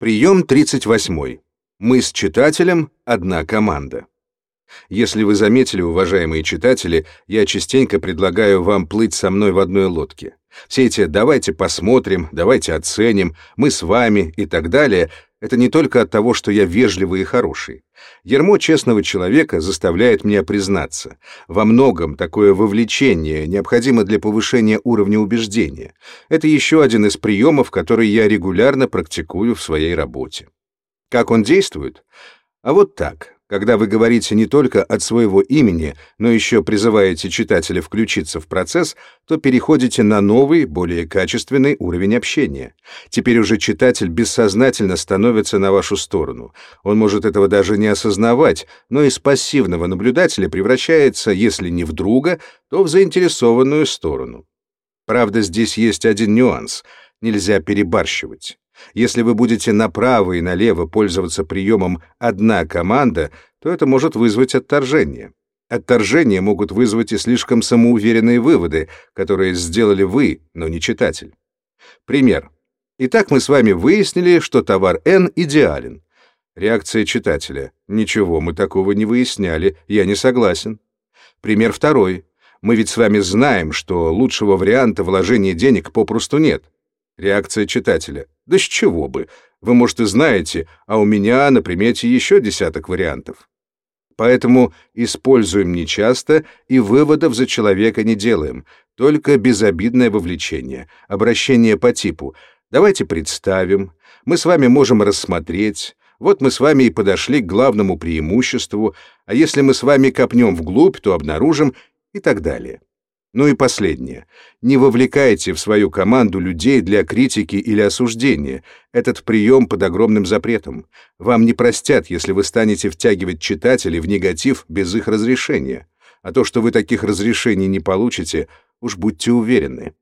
Прием 38. Мы с читателем — одна команда. Если вы заметили, уважаемые читатели, я частенько предлагаю вам плыть со мной в одной лодке. Все эти «давайте посмотрим», «давайте оценим», «мы с вами» и так далее — это не только от того, что я вежливый и хороший. Ермо честного человека заставляет меня признаться. Во многом такое вовлечение необходимо для повышения уровня убеждения. Это еще один из приемов, который я регулярно практикую в своей работе. Как он действует? А вот так. Когда вы говорите не только от своего имени, но еще призываете читателя включиться в процесс, то переходите на новый, более качественный уровень общения. Теперь уже читатель бессознательно становится на вашу сторону. Он может этого даже не осознавать, но из пассивного наблюдателя превращается, если не в друга, то в заинтересованную сторону. Правда, здесь есть один нюанс. Нельзя перебарщивать. Если вы будете направо и налево пользоваться приемом «одна команда», то это может вызвать отторжение. Отторжение могут вызвать и слишком самоуверенные выводы, которые сделали вы, но не читатель. Пример. Итак, мы с вами выяснили, что товар N идеален. Реакция читателя. Ничего, мы такого не выясняли, я не согласен. Пример второй. Мы ведь с вами знаем, что лучшего варианта вложения денег попросту нет. Реакция читателя. Да с чего бы? Вы, может, и знаете, а у меня на примете еще десяток вариантов. Поэтому используем нечасто и выводов за человека не делаем, только безобидное вовлечение, обращение по типу «давайте представим», «мы с вами можем рассмотреть», «вот мы с вами и подошли к главному преимуществу», «а если мы с вами копнем вглубь, то обнаружим» и так далее. Ну и последнее. Не вовлекайте в свою команду людей для критики или осуждения. Этот прием под огромным запретом. Вам не простят, если вы станете втягивать читателей в негатив без их разрешения. А то, что вы таких разрешений не получите, уж будьте уверены.